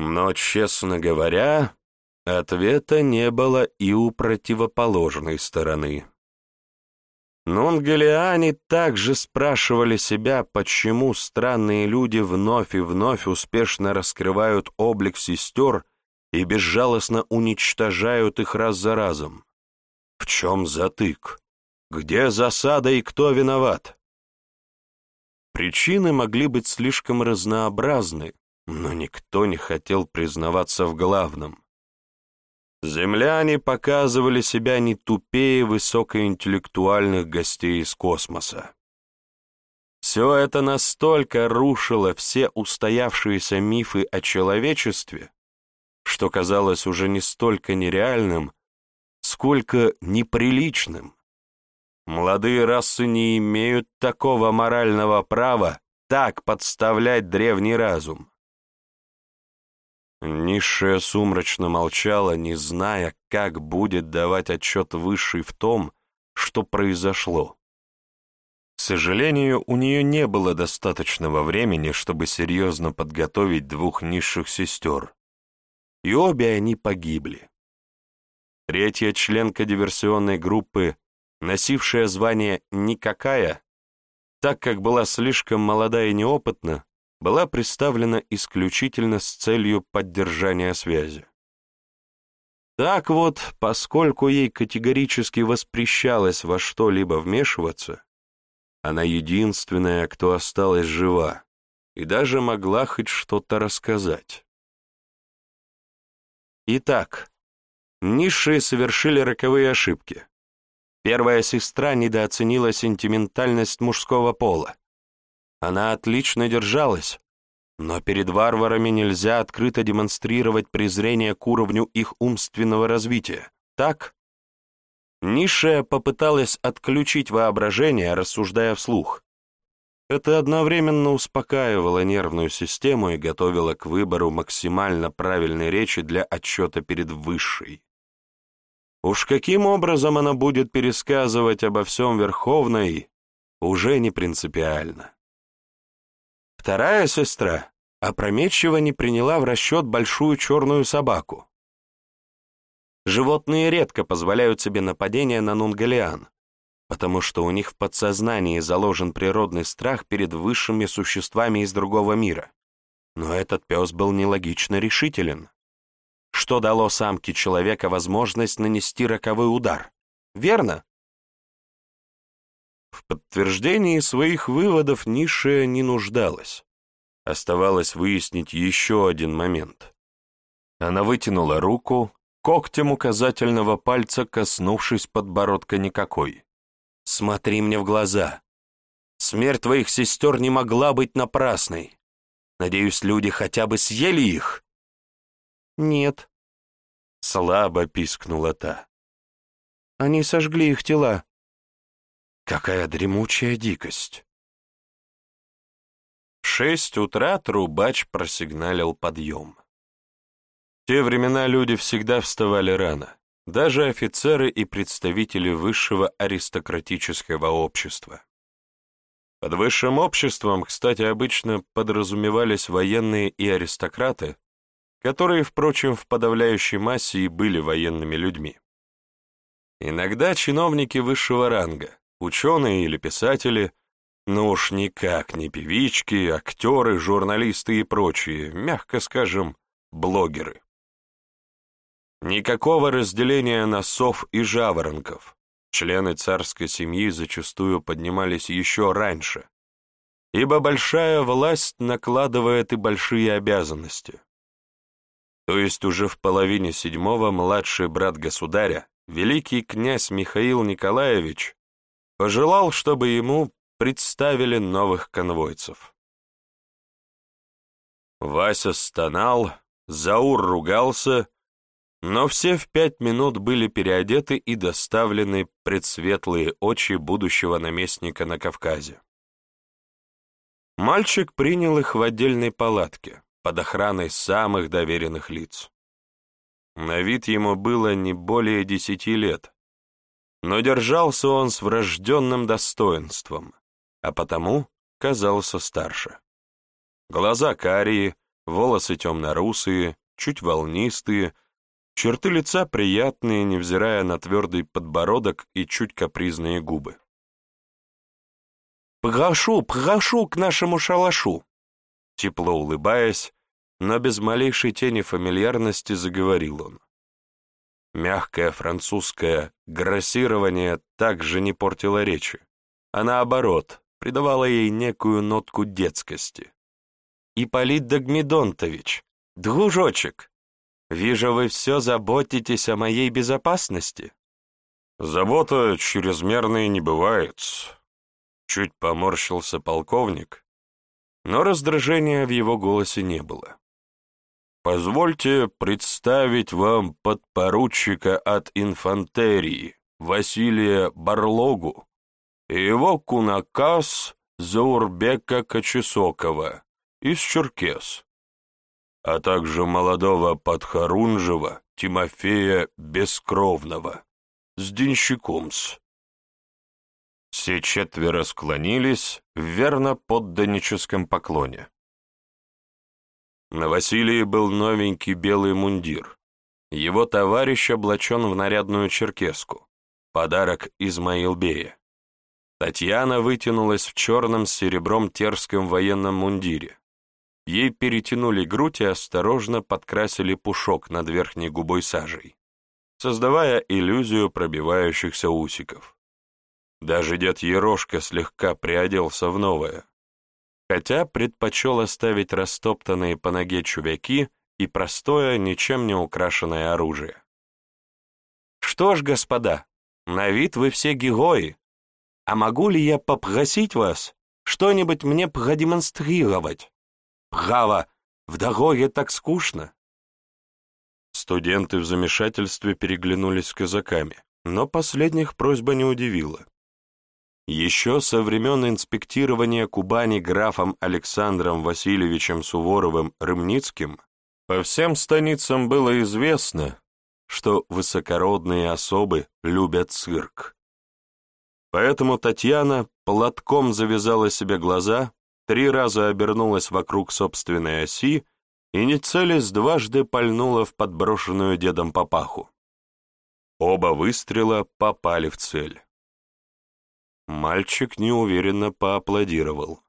Но, честно говоря, ответа не было и у противоположной стороны. Нунгелиане также спрашивали себя, почему странные люди вновь и вновь успешно раскрывают облик сестер и безжалостно уничтожают их раз за разом. В чем затык? Где засада и кто виноват? Причины могли быть слишком разнообразны, но никто не хотел признаваться в главном. Земляне показывали себя не тупее высокоинтеллектуальных гостей из космоса. Все это настолько рушило все устоявшиеся мифы о человечестве, что казалось уже не столько нереальным, сколько неприличным. Молодые расы не имеют такого морального права так подставлять древний разум. Низшая сумрачно молчала, не зная, как будет давать отчет Высший в том, что произошло. К сожалению, у нее не было достаточного времени, чтобы серьезно подготовить двух низших сестер, и обе они погибли. Третья членка диверсионной группы, носившая звание «никакая», так как была слишком молода и неопытна, была представлена исключительно с целью поддержания связи. Так вот, поскольку ей категорически воспрещалось во что-либо вмешиваться, она единственная, кто осталась жива, и даже могла хоть что-то рассказать. Итак, низшие совершили роковые ошибки. Первая сестра недооценила сентиментальность мужского пола. Она отлично держалась, но перед варварами нельзя открыто демонстрировать презрение к уровню их умственного развития, так? Низшая попыталась отключить воображение, рассуждая вслух. Это одновременно успокаивало нервную систему и готовило к выбору максимально правильной речи для отчета перед высшей. Уж каким образом она будет пересказывать обо всем Верховной, уже не принципиально. Вторая сестра опрометчиво не приняла в расчет большую черную собаку. Животные редко позволяют себе нападение на нунгалиан, потому что у них в подсознании заложен природный страх перед высшими существами из другого мира. Но этот пес был нелогично решителен, что дало самке человека возможность нанести роковой удар. Верно? В подтверждении своих выводов низшая не нуждалась. Оставалось выяснить еще один момент. Она вытянула руку, когтем указательного пальца коснувшись подбородка никакой. «Смотри мне в глаза. Смерть твоих сестер не могла быть напрасной. Надеюсь, люди хотя бы съели их?» «Нет», — слабо пискнула та. «Они сожгли их тела. Какая дремучая дикость! В шесть утра трубач просигналил подъем. В те времена люди всегда вставали рано, даже офицеры и представители высшего аристократического общества. Под высшим обществом, кстати, обычно подразумевались военные и аристократы, которые, впрочем, в подавляющей массе и были военными людьми. Иногда чиновники высшего ранга, ученые или писатели, но уж никак не певички, актеры, журналисты и прочие, мягко скажем, блогеры. Никакого разделения на сов и жаворонков. Члены царской семьи зачастую поднимались еще раньше, ибо большая власть накладывает и большие обязанности. То есть уже в половине седьмого младший брат государя, великий князь Михаил Николаевич, Пожелал, чтобы ему представили новых конвойцев. Вася стонал, Заур ругался, но все в пять минут были переодеты и доставлены пред светлые очи будущего наместника на Кавказе. Мальчик принял их в отдельной палатке, под охраной самых доверенных лиц. На вид ему было не более десяти лет, но держался он с врожденным достоинством, а потому казался старше. Глаза карие, волосы темно-русые, чуть волнистые, черты лица приятные, невзирая на твердый подбородок и чуть капризные губы. «Прошу, прошу к нашему шалашу!» Тепло улыбаясь, но без малейшей тени фамильярности заговорил он. Мягкое французское грассирование также не портило речи, а наоборот, придавало ей некую нотку детскости. «Ипполит Дагмедонтович, дружочек, вижу, вы все заботитесь о моей безопасности». «Забота чрезмерной не бывает», — чуть поморщился полковник, но раздражения в его голосе не было. «Позвольте представить вам подпоручика от инфантерии Василия Барлогу и его кунакас Заурбека Кочесокова из Черкес, а также молодого подхорунжего Тимофея Бескровного с Денщикумс. Все четверо склонились в верно подданническом поклоне. На Василии был новенький белый мундир. Его товарищ облачен в нарядную черкеску. Подарок Измаилбея. Татьяна вытянулась в черном с серебром терском военном мундире. Ей перетянули грудь и осторожно подкрасили пушок над верхней губой сажей, создавая иллюзию пробивающихся усиков. Даже дед Ерошка слегка приоделся в новое, хотя предпочел оставить растоптанные по ноге чувяки и простое, ничем не украшенное оружие. «Что ж, господа, на вид вы все герои, а могу ли я попросить вас что-нибудь мне продемонстрировать? Право, в дороге так скучно». Студенты в замешательстве переглянулись с казаками, но последних просьба не удивила. Еще со времен инспектирования Кубани графом Александром Васильевичем Суворовым Рымницким по всем станицам было известно, что высокородные особы любят цирк. Поэтому Татьяна платком завязала себе глаза, три раза обернулась вокруг собственной оси и, не целясь, дважды пальнула в подброшенную дедом папаху. Оба выстрела попали в цель. Мальчик неуверенно поаплодировал.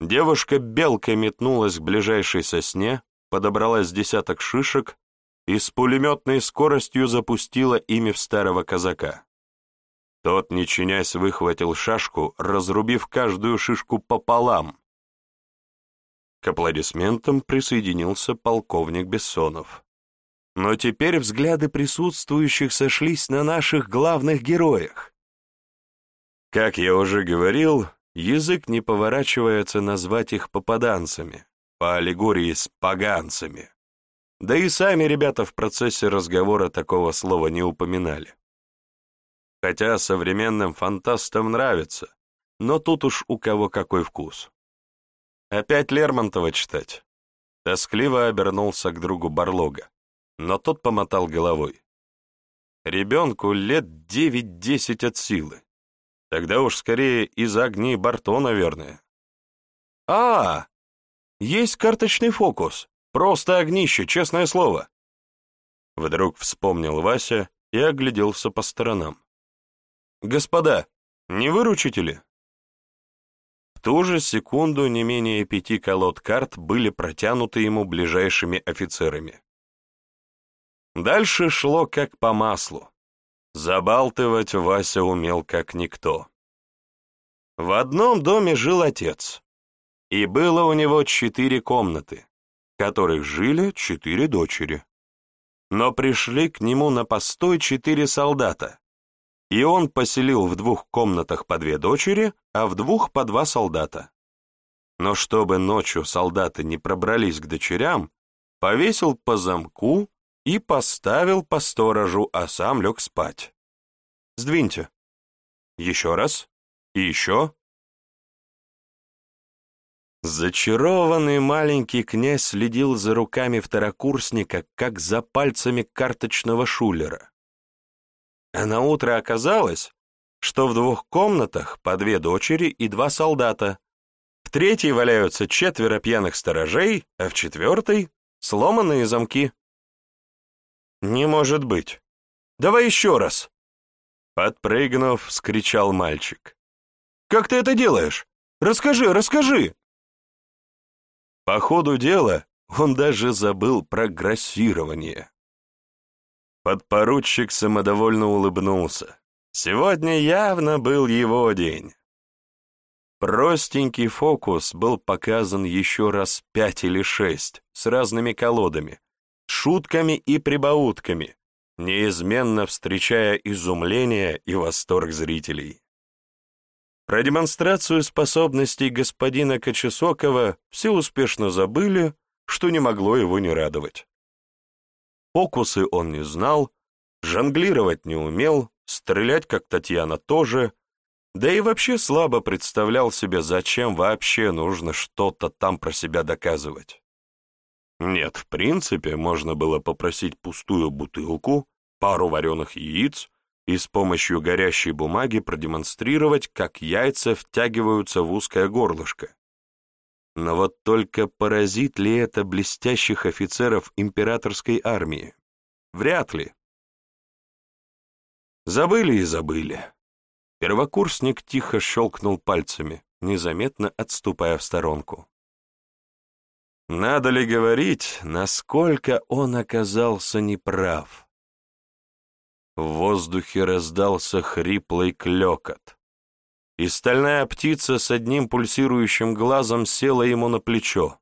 Девушка белкой метнулась к ближайшей сосне, подобрала с десяток шишек и с пулеметной скоростью запустила ими в старого казака. Тот, не чинясь, выхватил шашку, разрубив каждую шишку пополам. К аплодисментам присоединился полковник Бессонов. Но теперь взгляды присутствующих сошлись на наших главных героях. Как я уже говорил, язык не поворачивается назвать их попаданцами, по аллегории с поганцами. Да и сами ребята в процессе разговора такого слова не упоминали. Хотя современным фантастам нравится, но тут уж у кого какой вкус. Опять Лермонтова читать. Тоскливо обернулся к другу Барлога, но тот помотал головой. Ребенку лет девять-десять от силы. Тогда уж скорее из огней Барто, наверное. А, есть карточный фокус. Просто огнище, честное слово. Вдруг вспомнил Вася и огляделся по сторонам. Господа, не выручите ли? В ту же секунду не менее пяти колод карт были протянуты ему ближайшими офицерами. Дальше шло как по маслу. Забалтывать Вася умел как никто. В одном доме жил отец, и было у него четыре комнаты, в которых жили четыре дочери. Но пришли к нему на постой четыре солдата, и он поселил в двух комнатах по две дочери, а в двух по два солдата. Но чтобы ночью солдаты не пробрались к дочерям, повесил по замку и поставил по сторожу, а сам лег спать. Сдвиньте. Еще раз. И еще. Зачарованный маленький князь следил за руками второкурсника, как за пальцами карточного шулера. А на утро оказалось, что в двух комнатах по две дочери и два солдата, в третьей валяются четверо пьяных сторожей, а в четвертой — сломанные замки. «Не может быть! Давай еще раз!» Подпрыгнув, скричал мальчик. «Как ты это делаешь? Расскажи, расскажи!» По ходу дела он даже забыл про грассирование. Подпоручик самодовольно улыбнулся. Сегодня явно был его день. Простенький фокус был показан еще раз пять или шесть, с разными колодами, шутками и прибаутками, неизменно встречая изумление и восторг зрителей. Про демонстрацию способностей господина Кочесокова все успешно забыли, что не могло его не радовать. Фокусы он не знал, жонглировать не умел, стрелять, как Татьяна, тоже, да и вообще слабо представлял себе, зачем вообще нужно что-то там про себя доказывать. Нет, в принципе, можно было попросить пустую бутылку, пару вареных яиц, и с помощью горящей бумаги продемонстрировать, как яйца втягиваются в узкое горлышко. Но вот только поразит ли это блестящих офицеров императорской армии? Вряд ли. Забыли и забыли. Первокурсник тихо щелкнул пальцами, незаметно отступая в сторонку. Надо ли говорить, насколько он оказался неправ? В воздухе раздался хриплый клёкот, и стальная птица с одним пульсирующим глазом села ему на плечо.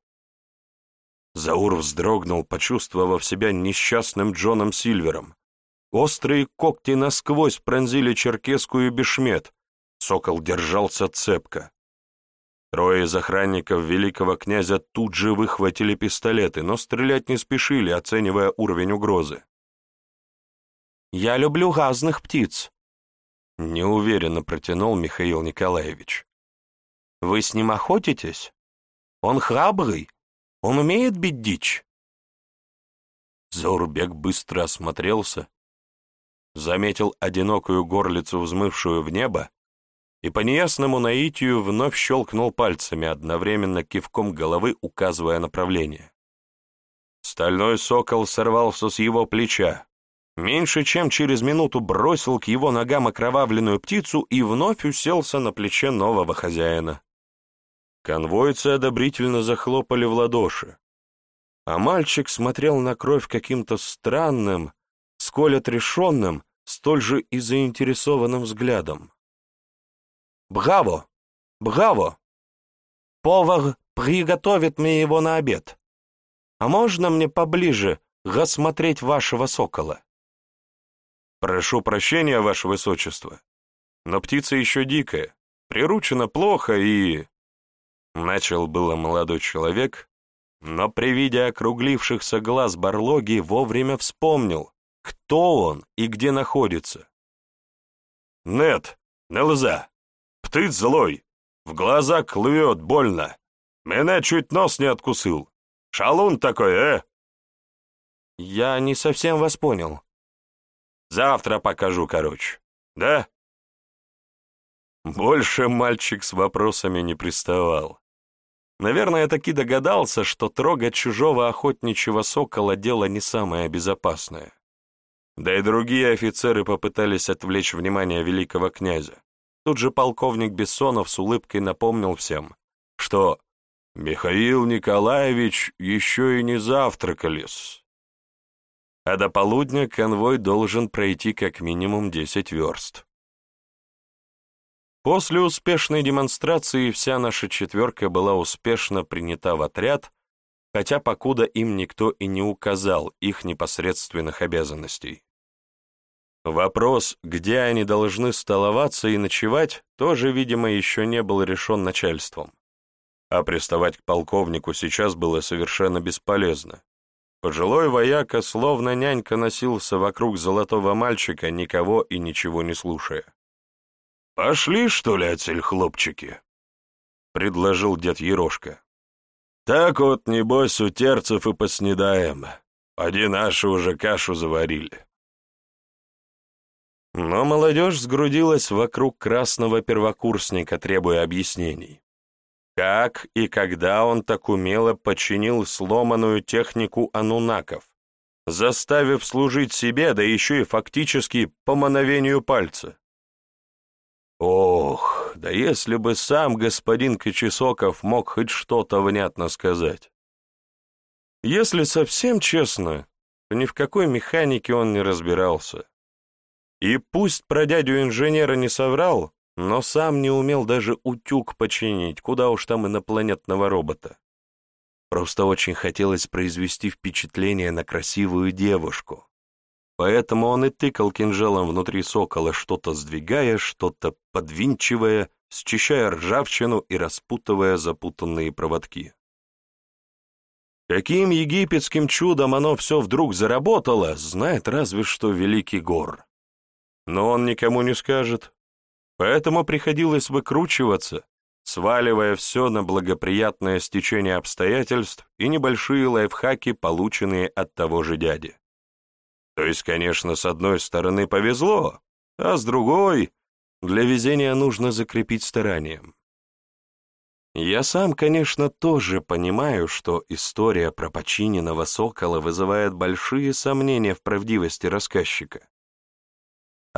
Заур вздрогнул, почувствовав себя несчастным Джоном Сильвером. Острые когти насквозь пронзили черкесскую бешмет. Сокол держался цепко. Трое из охранников великого князя тут же выхватили пистолеты, но стрелять не спешили, оценивая уровень угрозы. Я люблю газных птиц», — неуверенно протянул Михаил Николаевич. «Вы с ним охотитесь? Он храбрый, он умеет бить дичь». Заурбек быстро осмотрелся, заметил одинокую горлицу, взмывшую в небо, и по неясному наитию вновь щелкнул пальцами, одновременно кивком головы указывая направление. Стальной сокол сорвался с его плеча, меньше чем через минуту бросил к его ногам окровавленную птицу и вновь уселся на плече нового хозяина. Конвойцы одобрительно захлопали в ладоши, а мальчик смотрел на кровь каким-то странным, сколь отрешенным, столь же и заинтересованным взглядом. «Браво! Браво! Повар приготовит мне его на обед. А можно мне поближе рассмотреть вашего сокола?» «Прошу прощения, ваше высочество, но птица еще дикая, приручена плохо и...» Начал было молодой человек, но при виде округлившихся глаз Барлоги вовремя вспомнил, кто он и где находится. «Нет, нельзя. Птиц злой. В глаза клюет больно. Меня чуть нос не откусил. Шалун такой, э?» «Я не совсем вас понял», Завтра покажу, короче. Да?» Больше мальчик с вопросами не приставал. Наверное, таки догадался, что трогать чужого охотничьего сокола дело не самое безопасное. Да и другие офицеры попытались отвлечь внимание великого князя. Тут же полковник Бессонов с улыбкой напомнил всем, что Михаил Николаевич еще и не завтракались а до полудня конвой должен пройти как минимум 10 верст. После успешной демонстрации вся наша четверка была успешно принята в отряд, хотя покуда им никто и не указал их непосредственных обязанностей. Вопрос, где они должны столоваться и ночевать, тоже, видимо, еще не был решен начальством. А приставать к полковнику сейчас было совершенно бесполезно. Пожилой вояка, словно нянька, носился вокруг золотого мальчика, никого и ничего не слушая. «Пошли, что ли, отель, хлопчики?» — предложил дед Ерошка. «Так вот, небось, у терцев и поснедаем. Поди наши уже кашу заварили». Но молодежь сгрудилась вокруг красного первокурсника, требуя объяснений. Как и когда он так умело подчинил сломанную технику анунаков, заставив служить себе, да еще и фактически по мановению пальца? Ох, да если бы сам господин Кочесоков мог хоть что-то внятно сказать. Если совсем честно, то ни в какой механике он не разбирался. И пусть про дядю инженера не соврал, но сам не умел даже утюг починить, куда уж там инопланетного робота. Просто очень хотелось произвести впечатление на красивую девушку. Поэтому он и тыкал кинжалом внутри сокола, что-то сдвигая, что-то подвинчивая, счищая ржавчину и распутывая запутанные проводки. Каким египетским чудом оно все вдруг заработало, знает разве что великий гор. Но он никому не скажет, поэтому приходилось выкручиваться, сваливая все на благоприятное стечение обстоятельств и небольшие лайфхаки, полученные от того же дяди. То есть, конечно, с одной стороны повезло, а с другой для везения нужно закрепить старанием. Я сам, конечно, тоже понимаю, что история про починенного сокола вызывает большие сомнения в правдивости рассказчика.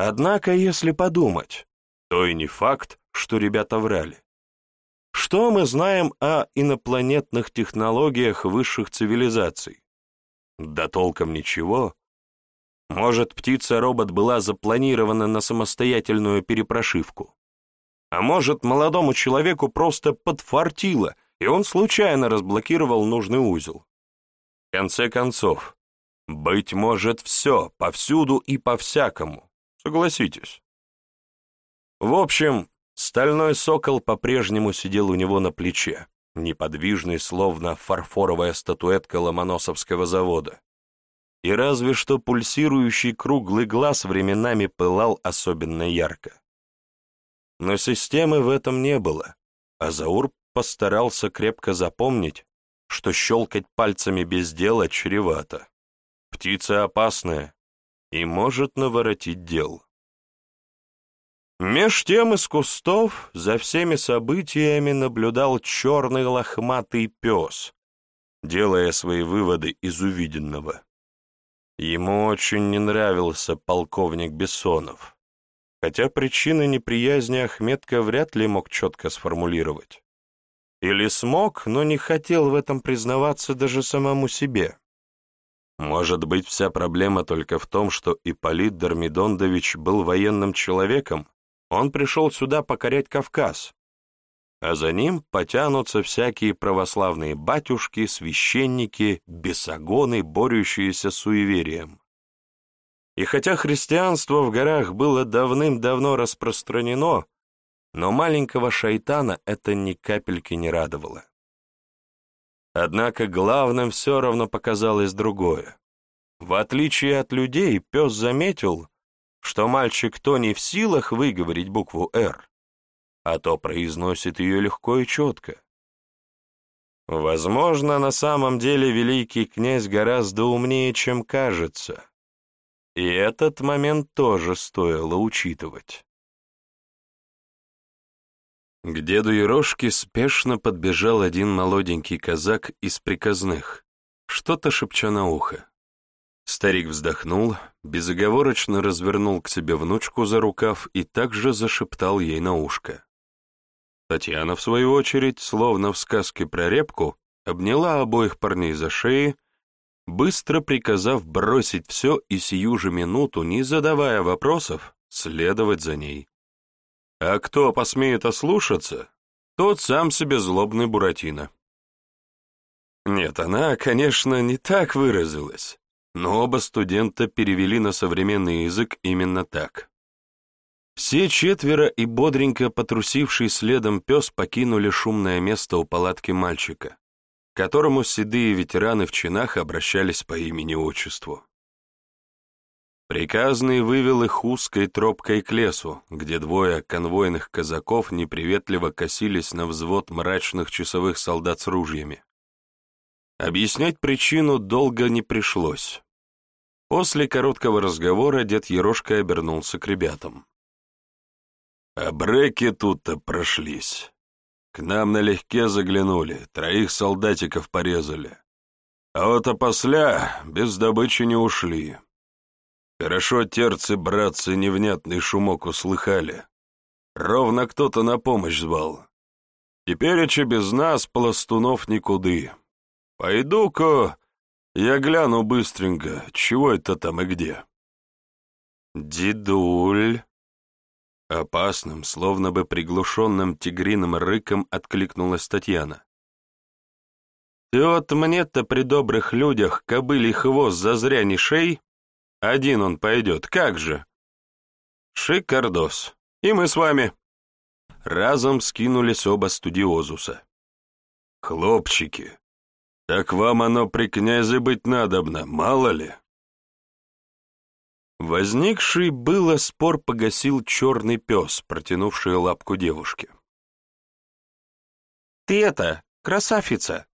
Однако, если подумать, то и не факт, что ребята врали. Что мы знаем о инопланетных технологиях высших цивилизаций? Да толком ничего, может, птица-робот была запланирована на самостоятельную перепрошивку. А может, молодому человеку просто подфартило, и он случайно разблокировал нужный узел. В конце концов, быть может все, повсюду и по-всякому, согласитесь. В общем, стальной сокол по-прежнему сидел у него на плече, неподвижный, словно фарфоровая статуэтка Ломоносовского завода и разве что пульсирующий круглый глаз временами пылал особенно ярко. Но системы в этом не было, а Заур постарался крепко запомнить, что щелкать пальцами без дела чревато. Птица опасная и может наворотить дел. Меж тем из кустов за всеми событиями наблюдал черный лохматый пес, делая свои выводы из увиденного. Ему очень не нравился полковник Бессонов, хотя причины неприязни Ахметка вряд ли мог четко сформулировать. Или смог, но не хотел в этом признаваться даже самому себе. Может быть, вся проблема только в том, что Ипполит Дормидондович был военным человеком, он пришел сюда покорять Кавказ, а за ним потянутся всякие православные батюшки, священники, бесогоны, борющиеся с суеверием. И хотя христианство в горах было давным-давно распространено, но маленького шайтана это ни капельки не радовало. Однако главным все равно показалось другое. В отличие от людей, пес заметил, что мальчик то не в силах выговорить букву «Р», а то произносит ее легко и четко. Возможно, на самом деле великий князь гораздо умнее, чем кажется. И этот момент тоже стоило учитывать. К деду Ерошке спешно подбежал один молоденький казак из приказных, что-то шепча на ухо. Старик вздохнул, безоговорочно развернул к себе внучку за рукав и также зашептал ей на ушко. Татьяна, в свою очередь, словно в сказке про репку, обняла обоих парней за шеи, быстро приказав бросить все и сию же минуту, не задавая вопросов, следовать за ней. А кто посмеет ослушаться, тот сам себе злобный Буратино. Нет, она, конечно, не так выразилась, но оба студента перевели на современный язык именно так. Все четверо и бодренько потрусивший следом пес покинули шумное место у палатки мальчика, к которому седые ветераны в чинах обращались по имени-отчеству. Приказный вывел их узкой тропкой к лесу, где двое конвойных казаков неприветливо косились на взвод мрачных часовых солдат с ружьями. Объяснять причину долго не пришлось. После короткого разговора дед Ерошка обернулся к ребятам. А бреки тут-то прошлись. К нам налегке заглянули, троих солдатиков порезали. А вот опосля без добычи не ушли. Хорошо терцы, братцы, невнятный шумок услыхали. Ровно кто-то на помощь звал. Теперь, оче без нас, пластунов никуды. Пойду-ка я гляну быстренько, чего это там и где. «Дедуль!» Опасным, словно бы приглушенным тигриным рыком откликнулась Татьяна. «Ты вот мне-то при добрых людях кобылий хвост зазря не шей? Один он пойдет, как же?» «Шикардос, и мы с вами!» Разом скинулись оба студиозуса. «Хлопчики, так вам оно при князе быть надобно, мало ли!» Возникший было спор погасил черный пес, протянувший лапку девушке. «Ты это, красавица,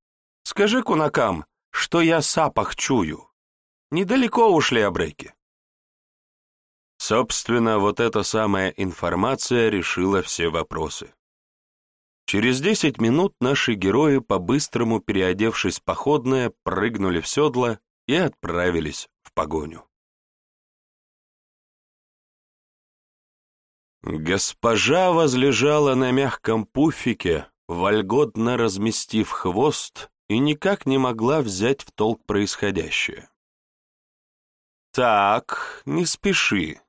скажи кунакам, что я сапах чую. Недалеко ушли обрейки». Собственно, вот эта самая информация решила все вопросы. Через десять минут наши герои, по-быстрому переодевшись походное, прыгнули в седло и отправились в погоню. Госпожа возлежала на мягком пуфике, вольготно разместив хвост, и никак не могла взять в толк происходящее. «Так, не спеши.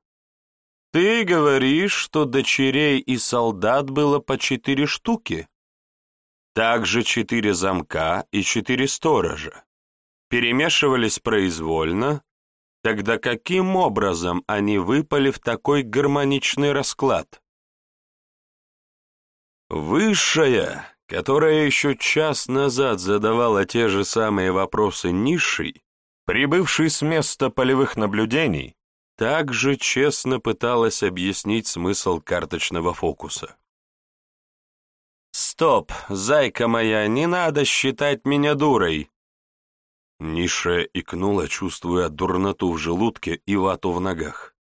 Ты говоришь, что дочерей и солдат было по четыре штуки? Также четыре замка и четыре сторожа. Перемешивались произвольно, Тогда каким образом они выпали в такой гармоничный расклад? Высшая, которая еще час назад задавала те же самые вопросы низшей, прибывший с места полевых наблюдений, также честно пыталась объяснить смысл карточного фокуса. «Стоп, зайка моя, не надо считать меня дурой!» Ниша икнула, чувствуя дурноту в желудке и вату в ногах.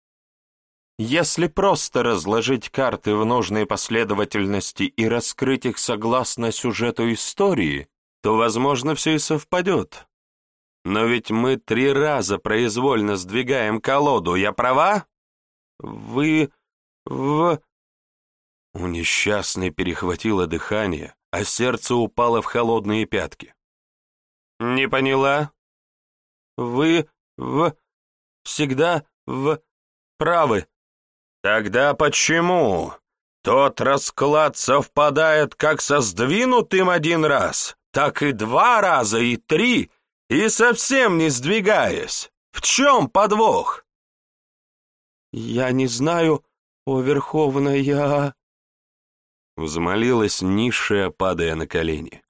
Если просто разложить карты в нужной последовательности и раскрыть их согласно сюжету истории, то, возможно, все и совпадет. Но ведь мы три раза произвольно сдвигаем колоду, я права? Вы... в... У несчастной перехватило дыхание, а сердце упало в холодные пятки. «Не поняла?» «Вы в... всегда в... правы». «Тогда почему? Тот расклад совпадает как со сдвинутым один раз, так и два раза, и три, и совсем не сдвигаясь. В чем подвох?» «Я не знаю, о Верховная...» Взмолилась низшая, падая на колени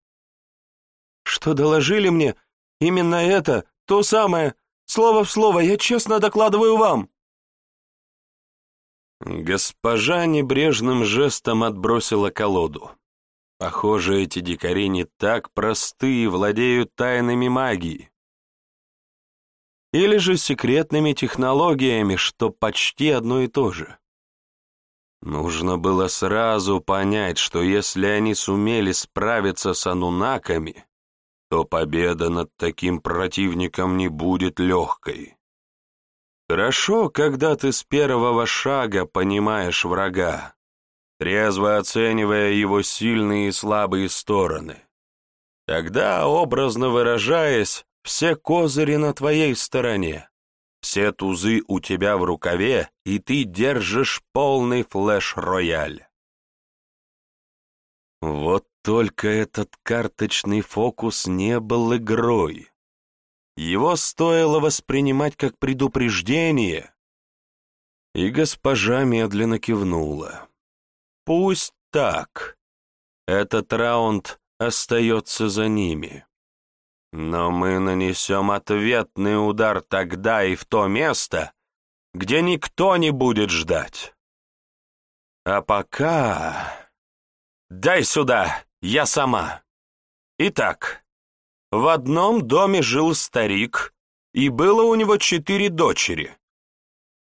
что доложили мне именно это, то самое, слово в слово, я честно докладываю вам». Госпожа небрежным жестом отбросила колоду. Похоже, эти дикари не так просты и владеют тайнами магии. Или же секретными технологиями, что почти одно и то же. Нужно было сразу понять, что если они сумели справиться с анунаками, то победа над таким противником не будет легкой. Хорошо, когда ты с первого шага понимаешь врага, трезво оценивая его сильные и слабые стороны. Тогда, образно выражаясь, все козыри на твоей стороне, все тузы у тебя в рукаве, и ты держишь полный флеш-рояль. Вот только этот карточный фокус не был игрой. Его стоило воспринимать как предупреждение. И госпожа медленно кивнула. Пусть так. Этот раунд остается за ними. Но мы нанесем ответный удар тогда и в то место, где никто не будет ждать. А пока... «Дай сюда, я сама». Итак, в одном доме жил старик, и было у него четыре дочери.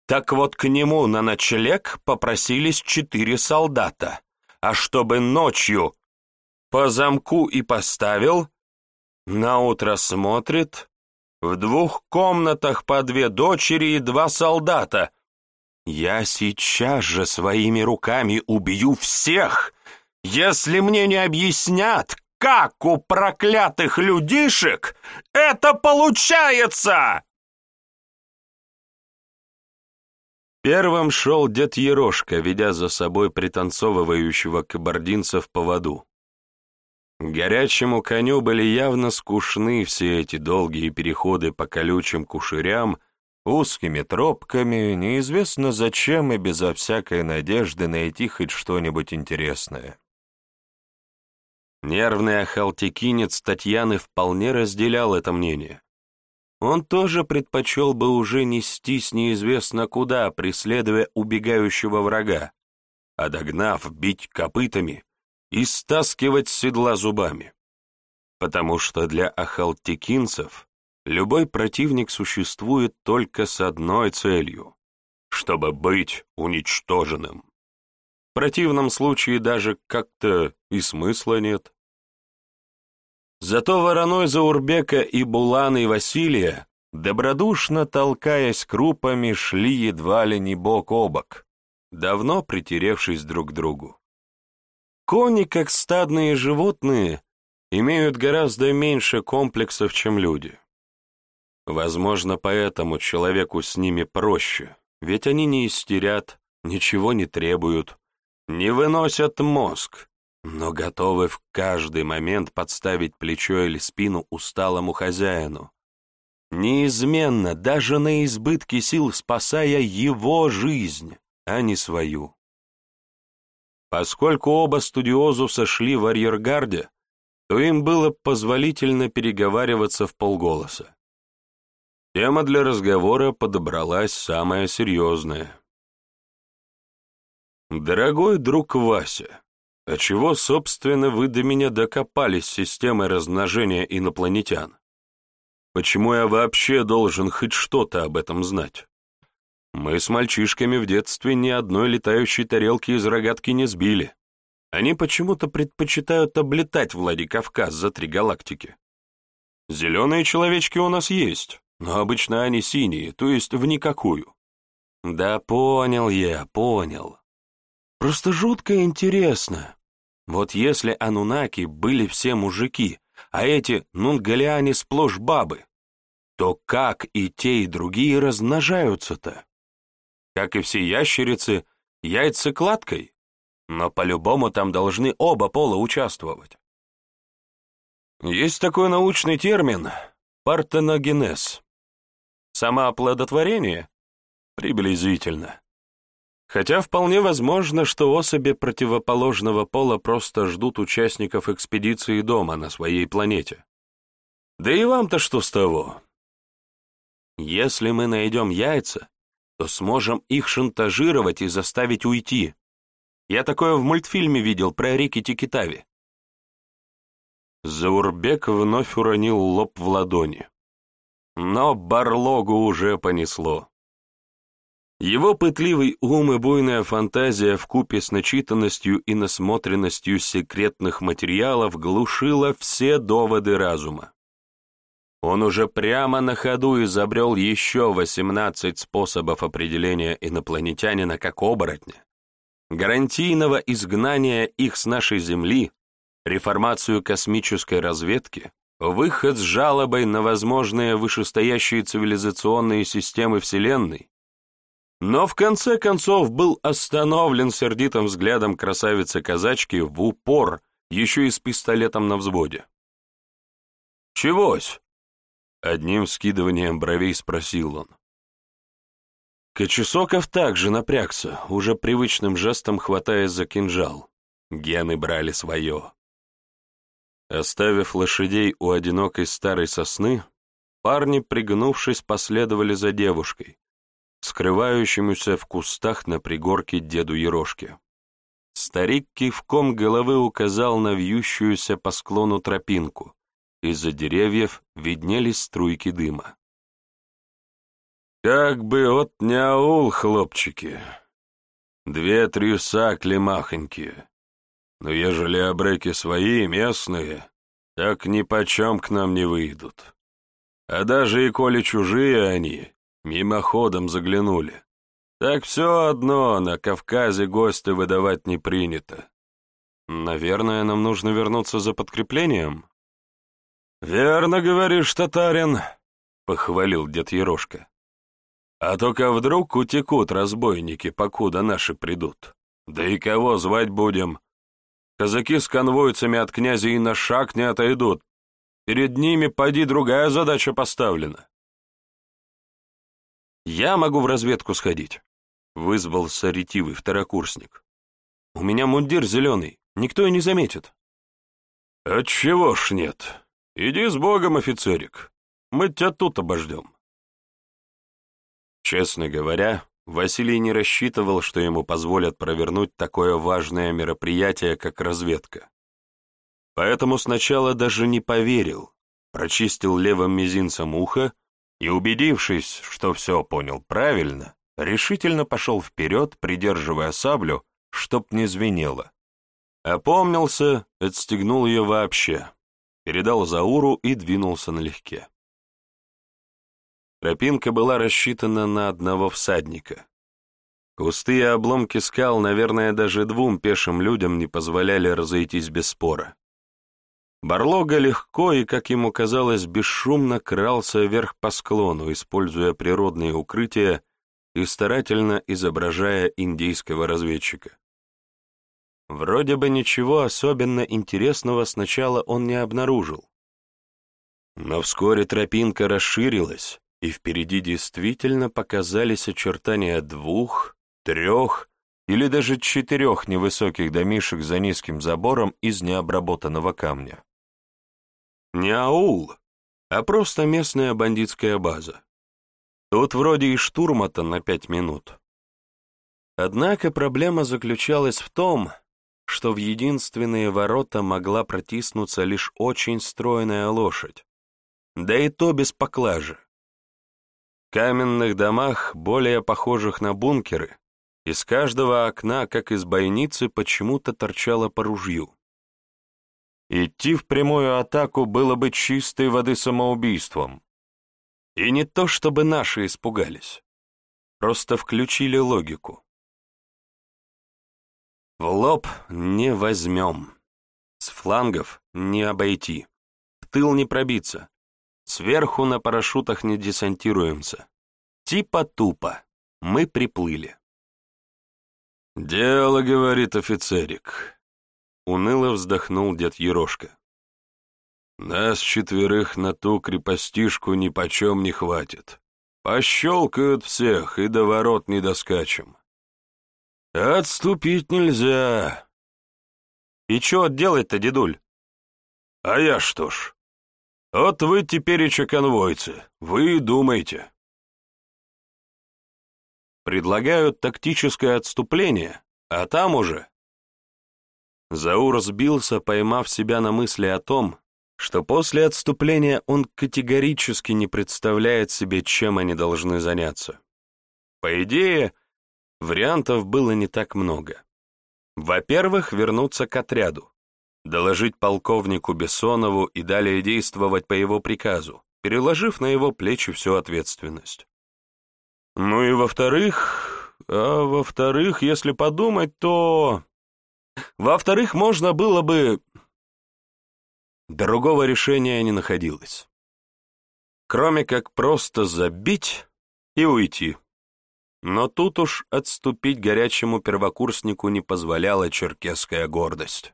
Так вот к нему на ночлег попросились четыре солдата, а чтобы ночью по замку и поставил, наутро смотрит, в двух комнатах по две дочери и два солдата. Я сейчас же своими руками убью всех, если мне не объяснят, как у проклятых людишек это получается!» Первым шел дед Ерошка, ведя за собой пританцовывающего кабардинца в поводу. Горячему коню были явно скучны все эти долгие переходы по колючим кушерям, узкими тропками, неизвестно зачем и безо всякой надежды найти хоть что-нибудь интересное. Нервный ахалтекинец Татьяны вполне разделял это мнение. Он тоже предпочел бы уже нестись неизвестно куда, преследуя убегающего врага, а догнав, бить копытами и стаскивать седла зубами. Потому что для ахалтекинцев любой противник существует только с одной целью — чтобы быть уничтоженным. В противном случае даже как-то и смысла нет. Зато вороной Заурбека и Булана и Василия, добродушно толкаясь крупами, шли едва ли не бок о бок, давно притеревшись друг к другу. Кони, как стадные животные, имеют гораздо меньше комплексов, чем люди. Возможно, поэтому человеку с ними проще, ведь они не истерят, ничего не требуют, не выносят мозг, но готовы в каждый момент подставить плечо или спину усталому хозяину. Неизменно, даже на избытке сил, спасая его жизнь, а не свою. Поскольку оба студиозуса шли в арьергарде, то им было позволительно переговариваться в полголоса. Тема для разговора подобралась самая серьезная. «Дорогой друг Вася, а чего, собственно, вы до меня докопались с системой размножения инопланетян? Почему я вообще должен хоть что-то об этом знать? Мы с мальчишками в детстве ни одной летающей тарелки из рогатки не сбили. Они почему-то предпочитают облетать Владикавказ за три галактики. Зеленые человечки у нас есть, но обычно они синие, то есть в никакую. Да понял я, понял. Просто жутко интересно, вот если анунаки были все мужики, а эти нунгалиане сплошь бабы, то как и те, и другие размножаются-то? Как и все ящерицы, яйцекладкой? Но по-любому там должны оба пола участвовать. Есть такой научный термин — партеногенез. Самооплодотворение? Приблизительно. Хотя вполне возможно, что особи противоположного пола просто ждут участников экспедиции дома на своей планете. Да и вам-то что с того? Если мы найдем яйца, то сможем их шантажировать и заставить уйти. Я такое в мультфильме видел про реки Тикитави. Заурбек вновь уронил лоб в ладони. Но Барлогу уже понесло. Его пытливый ум и буйная фантазия вкупе с начитанностью и насмотренностью секретных материалов глушила все доводы разума. Он уже прямо на ходу изобрел еще 18 способов определения инопланетянина как оборотня, гарантийного изгнания их с нашей Земли, реформацию космической разведки, выход с жалобой на возможные вышестоящие цивилизационные системы Вселенной, но в конце концов был остановлен сердитым взглядом красавицы-казачки в упор, еще и с пистолетом на взводе. «Чегось?» — одним скидыванием бровей спросил он. Кочесоков также напрягся, уже привычным жестом хватаясь за кинжал. Гены брали свое. Оставив лошадей у одинокой старой сосны, парни, пригнувшись, последовали за девушкой, скрывающемуся в кустах на пригорке деду Ерошке. Старик кивком головы указал на вьющуюся по склону тропинку. Из-за деревьев виднелись струйки дыма. «Как бы от не аул, хлопчики! Две-три сакли махонькие. Но ежели обреки свои, местные, так ни почем к нам не выйдут. А даже и коли чужие они, мимоходом заглянули. Так все одно, на Кавказе гости выдавать не принято. Наверное, нам нужно вернуться за подкреплением? Верно говоришь, татарин, похвалил дед Ерошка. А только вдруг утекут разбойники, покуда наши придут. Да и кого звать будем? Казаки с конвойцами от князя и на шаг не отойдут. Перед ними, поди, другая задача поставлена. «Я могу в разведку сходить», — вызвался ретивый второкурсник. «У меня мундир зеленый, никто и не заметит». «Отчего ж нет? Иди с Богом, офицерик. Мы тебя тут обождем». Честно говоря, Василий не рассчитывал, что ему позволят провернуть такое важное мероприятие, как разведка. Поэтому сначала даже не поверил, прочистил левым мизинцем ухо и, убедившись, что все понял правильно, решительно пошел вперед, придерживая саблю, чтоб не звенело. Опомнился, отстегнул ее вообще, передал Зауру и двинулся налегке. Тропинка была рассчитана на одного всадника. Кусты и обломки скал, наверное, даже двум пешим людям не позволяли разойтись без спора. Барлога легко и, как ему казалось, бесшумно крался вверх по склону, используя природные укрытия и старательно изображая индейского разведчика. Вроде бы ничего особенно интересного сначала он не обнаружил. Но вскоре тропинка расширилась, и впереди действительно показались очертания двух, трех или даже четырех невысоких домишек за низким забором из необработанного камня. Не аул, а просто местная бандитская база. Тут вроде и штурма-то на пять минут. Однако проблема заключалась в том, что в единственные ворота могла протиснуться лишь очень стройная лошадь, да и то без поклажи каменных домах, более похожих на бункеры, из каждого окна, как из бойницы, почему-то торчало по ружью. Идти в прямую атаку было бы чистой воды самоубийством. И не то, чтобы наши испугались. Просто включили логику. В лоб не возьмем. С флангов не обойти. В тыл не пробиться. Сверху на парашютах не десантируемся. Типа тупо. Мы приплыли. «Дело, — говорит офицерик», — уныло вздохнул дед Ерошка. «Нас четверых на ту крепостишку ни почем не хватит. Пощелкают всех и до ворот не доскачем. Отступить нельзя». «И чё делать-то, дедуль?» «А я что ж, вот вы теперь еще конвойцы, вы думаете. Предлагают тактическое отступление, а там уже... Заур сбился, поймав себя на мысли о том, что после отступления он категорически не представляет себе, чем они должны заняться. По идее, вариантов было не так много. Во-первых, вернуться к отряду доложить полковнику Бессонову и далее действовать по его приказу, переложив на его плечи всю ответственность. Ну и во-вторых, а во-вторых, если подумать, то... Во-вторых, можно было бы... Другого решения не находилось. Кроме как просто забить и уйти. Но тут уж отступить горячему первокурснику не позволяла черкесская гордость.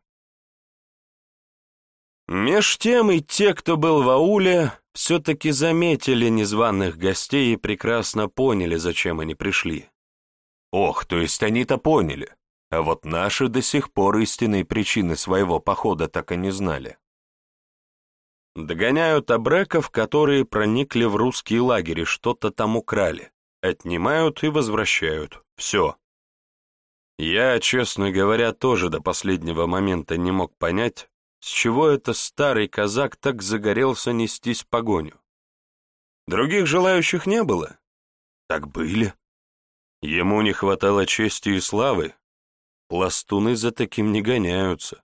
Меж тем и те, кто был в ауле, все-таки заметили незваных гостей и прекрасно поняли, зачем они пришли. Ох, то есть они-то поняли, а вот наши до сих пор истинной причины своего похода так и не знали. Догоняют абреков, которые проникли в русские лагеря, что-то там украли, отнимают и возвращают. Все. Я, честно говоря, тоже до последнего момента не мог понять, с чего это старый казак так загорелся нестись в погоню? Других желающих не было? Так были. Ему не хватало чести и славы. Пластуны за таким не гоняются.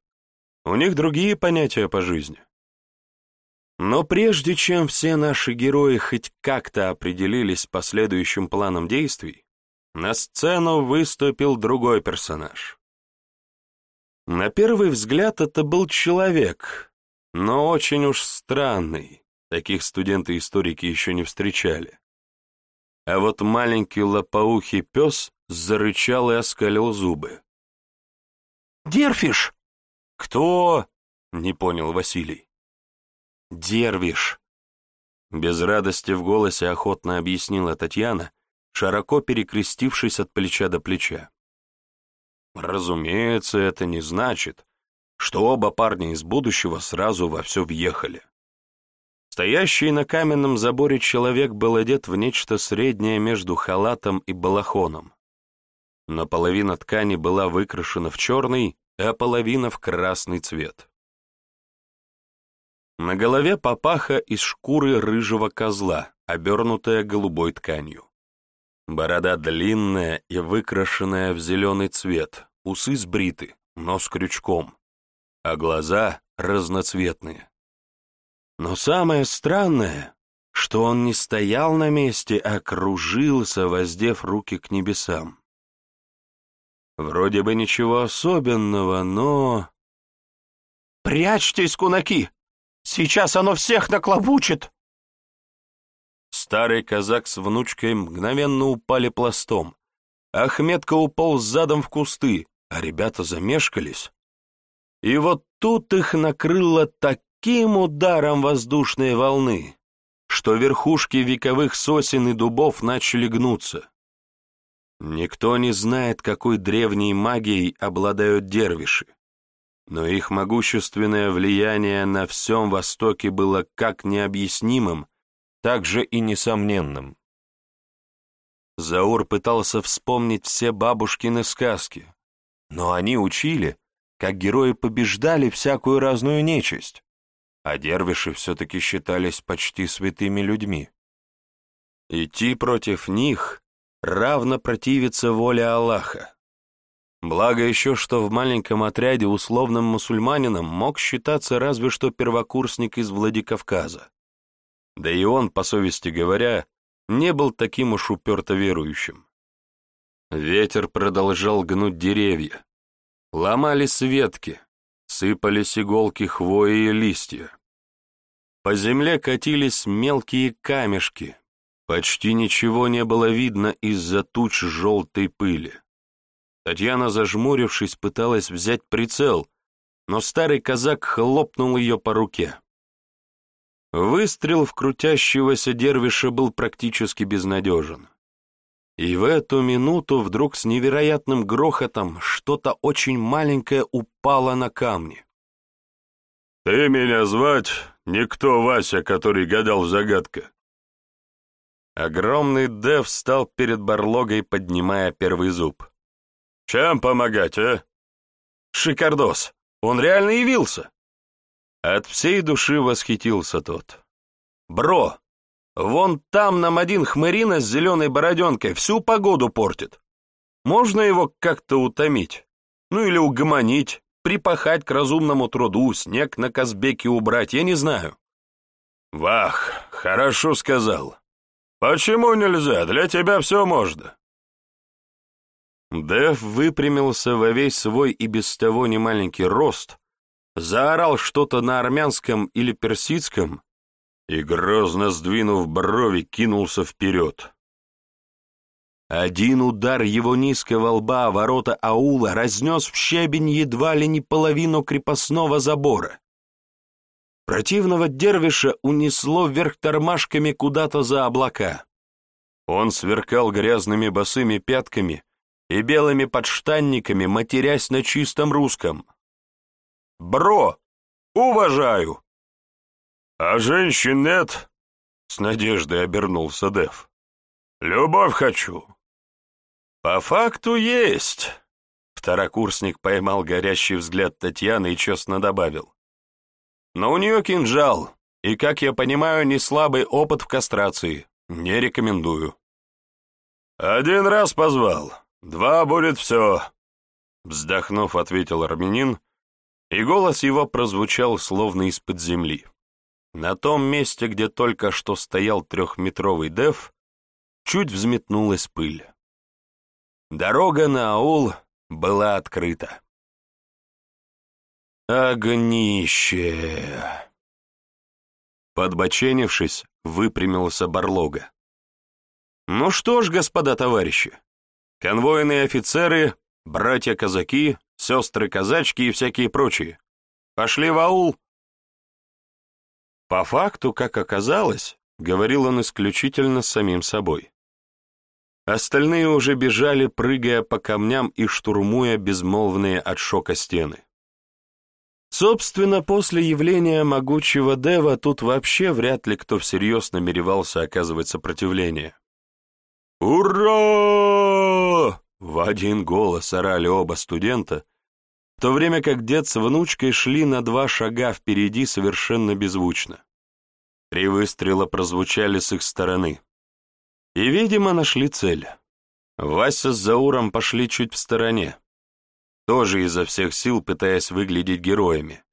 У них другие понятия по жизни. Но прежде чем все наши герои хоть как-то определились с последующим планом действий, на сцену выступил другой персонаж. На первый взгляд это был человек, но очень уж странный, таких студенты-историки еще не встречали. А вот маленький лопоухий пес зарычал и оскалил зубы. «Дерфиш!» «Кто?» — не понял Василий. «Дервиш!» Без радости в голосе охотно объяснила Татьяна, широко перекрестившись от плеча до плеча. Разумеется, это не значит, что оба парня из будущего сразу во все въехали. Стоящий на каменном заборе человек был одет в нечто среднее между халатом и балахоном. Но половина ткани была выкрашена в черный, а половина в красный цвет. На голове папаха из шкуры рыжего козла, обернутая голубой тканью. Борода длинная и выкрашенная в зеленый цвет, усы сбриты, нос крючком, а глаза разноцветные. Но самое странное, что он не стоял на месте, а кружился, воздев руки к небесам. Вроде бы ничего особенного, но... «Прячьтесь, кунаки! Сейчас оно всех наклобучит!» Старый казак с внучкой мгновенно упали пластом. Ахметка уполз задом в кусты, а ребята замешкались. И вот тут их накрыло таким ударом воздушной волны, что верхушки вековых сосен и дубов начали гнуться. Никто не знает, какой древней магией обладают дервиши, но их могущественное влияние на всем Востоке было как необъяснимым, так же и несомненным. Заур пытался вспомнить все бабушкины сказки, но они учили, как герои побеждали всякую разную нечисть, а дервиши все-таки считались почти святыми людьми. Идти против них равно противиться воле Аллаха. Благо еще, что в маленьком отряде условным мусульманином мог считаться разве что первокурсник из Владикавказа. Да и он, по совести говоря, не был таким уж уперто верующим. Ветер продолжал гнуть деревья. Ломались ветки, сыпались иголки хвои и листья. По земле катились мелкие камешки, Почти ничего не было видно из-за туч желтой пыли. Татьяна, зажмурившись, пыталась взять прицел, но старый казак хлопнул ее по руке. Выстрел в крутящегося дервиша был практически безнадежен. И в эту минуту вдруг с невероятным грохотом что-то очень маленькое упало на камни. «Ты меня звать? Никто, Вася, который гадал в загадка. Огромный Дев встал перед барлогой, поднимая первый зуб. «Чем помогать, а?» «Шикардос! Он реально явился!» От всей души восхитился тот. «Бро, вон там нам один хмырина с зеленой бороденкой всю погоду портит. Можно его как-то утомить? Ну или угомонить, припахать к разумному труду, снег на Казбеке убрать, я не знаю». «Вах, хорошо сказал. «Почему нельзя? Для тебя все можно». Дэв выпрямился во весь свой и без того немаленький рост, заорал что-то на армянском или персидском и, грозно сдвинув брови, кинулся вперед. Один удар его низкого лба ворота аула разнес в щебень едва ли не половину крепостного забора. Противного дервиша унесло вверх тормашками куда-то за облака. Он сверкал грязными босыми пятками и белыми подштанниками, матерясь на чистом русском. «Бро! Уважаю!» «А женщин нет?» — с надеждой обернулся Дев. «Любовь хочу». «По факту есть!» Второкурсник поймал горящий взгляд Татьяны и честно добавил. Но у нее кинжал, и, как я понимаю, не слабый опыт в кастрации. Не рекомендую. Один раз позвал, два будет все. Вздохнув, ответил армянин, И голос его прозвучал словно из-под земли. На том месте, где только что стоял трехметровый дев, чуть взметнулась пыль. Дорога на аул была открыта. Огнище! Подбоченившись, выпрямился Барлога. Ну что ж, господа товарищи, конвойные офицеры, братья-казаки, сестры-казачки и всякие прочие, пошли в аул. По факту, как оказалось, говорил он исключительно с самим собой. Остальные уже бежали, прыгая по камням и штурмуя безмолвные от шока стены. Собственно, после явления могучего Дева тут вообще вряд ли кто всерьез намеревался оказывать сопротивление. «Ура!» — в один голос орали оба студента, в то время как дед с внучкой шли на два шага впереди совершенно беззвучно. Три выстрела прозвучали с их стороны. И, видимо, нашли цель. Вася с Зауром пошли чуть в стороне, тоже изо всех сил пытаясь выглядеть героями,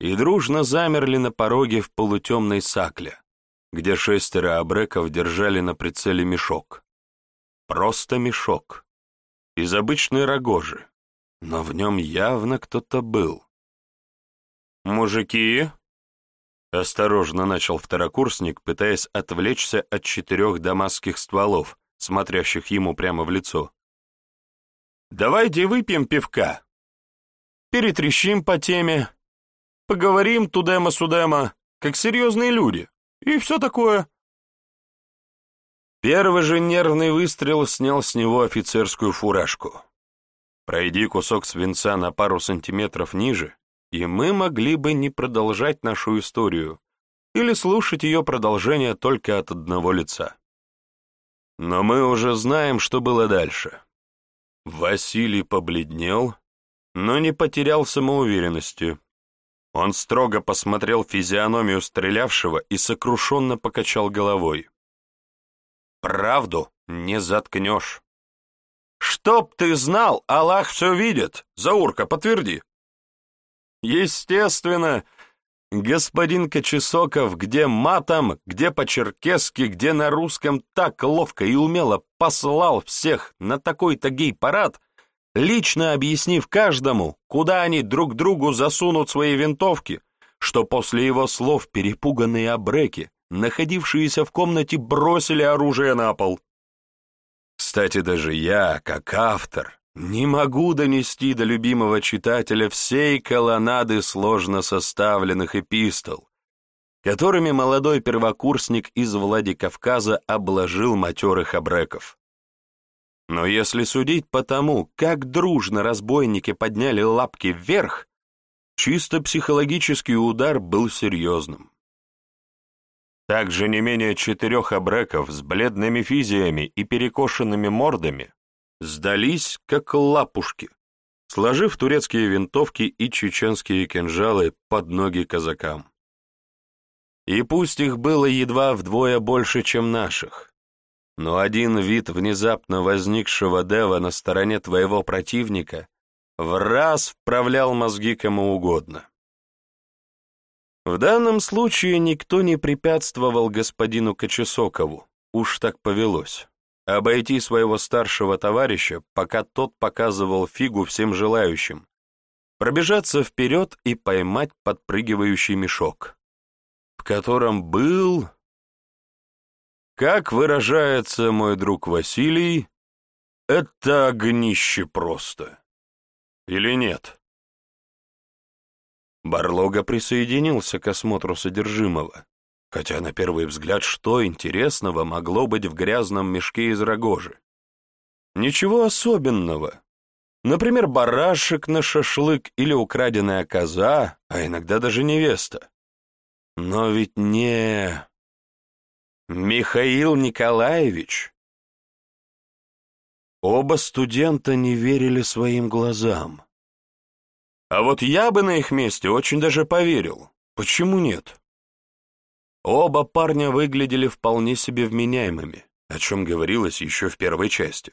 и дружно замерли на пороге в полутемной сакле, где шестеро абреков держали на прицеле мешок. Просто мешок. Из обычной рогожи, но в нем явно кто-то был. «Мужики!» Осторожно начал второкурсник, пытаясь отвлечься от четырех дамасских стволов, смотрящих ему прямо в лицо. «Давайте выпьем пивка. Перетрещим по теме. Поговорим тудема-судема, как серьезные люди. И все такое». Первый же нервный выстрел снял с него офицерскую фуражку. Пройди кусок свинца на пару сантиметров ниже, и мы могли бы не продолжать нашу историю или слушать ее продолжение только от одного лица. Но мы уже знаем, что было дальше. Василий побледнел, но не потерял самоуверенности. Он строго посмотрел физиономию стрелявшего и сокрушенно покачал головой. «Правду не заткнешь». «Чтоб ты знал, Аллах все видит! Заурка, подтверди!» Естественно, господин Кочесоков где матом, где по-черкесски, где на русском так ловко и умело послал всех на такой-то гей-парад, лично объяснив каждому, куда они друг другу засунут свои винтовки, что после его слов перепуганные абреки, находившиеся в комнате, бросили оружие на пол. Кстати, даже я, как автор, не могу донести до любимого читателя всей колоннады сложно составленных эпистол, которыми молодой первокурсник из Владикавказа обложил матерых обреков. Но если судить по тому, как дружно разбойники подняли лапки вверх, чисто психологический удар был серьезным. Также не менее четырех обреков с бледными физиями и перекошенными мордами сдались, как лапушки, сложив турецкие винтовки и чеченские кинжалы под ноги казакам. И пусть их было едва вдвое больше, чем наших, но один вид внезапно возникшего дева на стороне твоего противника в раз вправлял мозги кому угодно. В данном случае никто не препятствовал господину Кочесокову, уж так повелось обойти своего старшего товарища, пока тот показывал фигу всем желающим, пробежаться вперед и поймать подпрыгивающий мешок, в котором был, как выражается мой друг Василий, это огнище просто. Или нет? Барлога присоединился к осмотру содержимого. Хотя на первый взгляд, что интересного могло быть в грязном мешке из рогожи? Ничего особенного. Например, барашек на шашлык или украденная коза, а иногда даже невеста. Но ведь не... Михаил Николаевич. Оба студента не верили своим глазам. А вот я бы на их месте очень даже поверил. Почему нет? Оба парня выглядели вполне себе вменяемыми, о чем говорилось еще в первой части.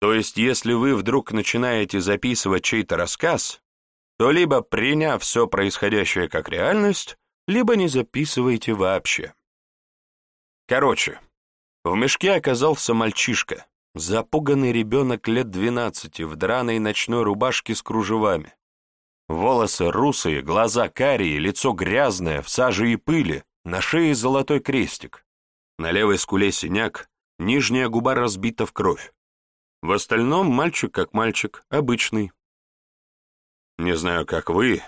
То есть, если вы вдруг начинаете записывать чей-то рассказ, то либо приняв все происходящее как реальность, либо не записывайте вообще. Короче, в мешке оказался мальчишка, запуганный ребенок лет двенадцати в драной ночной рубашке с кружевами. Волосы русые, глаза карие, лицо грязное, в саже и пыли, на шее золотой крестик. На левой скуле синяк, нижняя губа разбита в кровь. В остальном мальчик как мальчик, обычный. Не знаю, как вы,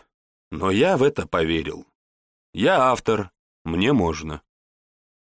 но я в это поверил. Я автор, мне можно.